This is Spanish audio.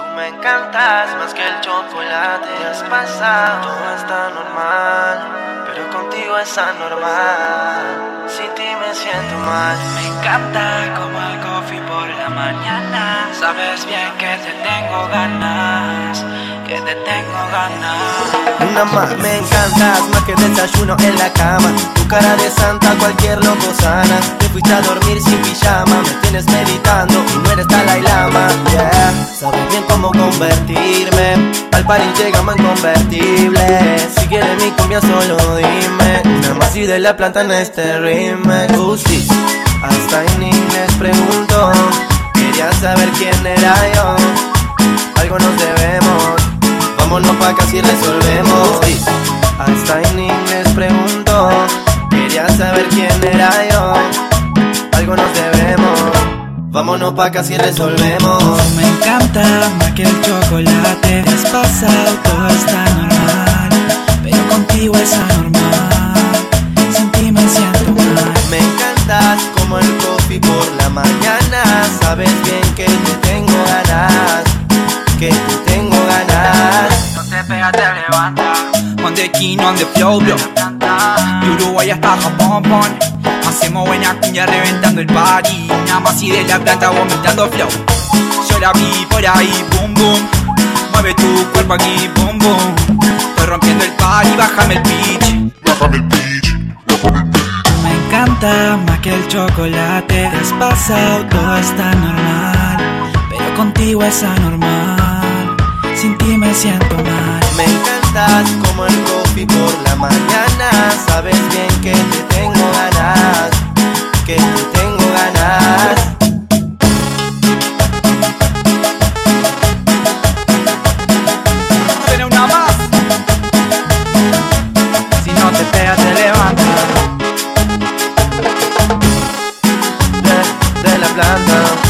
Tú me encantas más que el chocolate. Has pasado, todo está normal. Pero contigo es anormal. Sin ti me siento mal. Me encanta como el coffee por la mañana. Sabes bien que te tengo ganas. Que te tengo ganas. Una más, me encantas más que desayuno en la cama. Tu cara de santa, cualquier loco sana. Te fuiste a dormir sin pijama. Me tienes meditando y no eres Dalai Lama. Yeah, convertirme. Al party llegamos en convertible. Si quieres mi cumbia, solo dime. Una más y de la planta en este remake. Gustis, hasta en inglés pregunto. Quería saber quién era yo. Algo nos debemos. Vámonos pa' casi y resolvemos. Hasta en inglés pregunto. Quería saber quién era yo. Vámonos pa' casi y resolvemos. Me encanta más que el chocolate. Has pasado, todo está normal. Pero contigo es anormal. Sin ti me siento mal. Me encantas como el coffee por la mañana. Sabes bien que te tengo ganas. Que te tengo ganas. No te pegas, te levanta. On the king, on the flow, bro. De Uruguay hasta Japón, pon. Hacemos buena cuña reventando el party. Nada más y de la planta vomitando flow. Yo la vi por ahí, boom, boom. Mueve tu cuerpo aquí, boom, boom. Estoy rompiendo el party, bájame el pitch. Bájame el pitch, bájame el pitch. Me encanta más que el chocolate. Has pasado, todo está normal. Pero contigo es anormal. Sin ti me siento mal. Me encantas como el coffee por la mañana. Levantas. De, de la planta.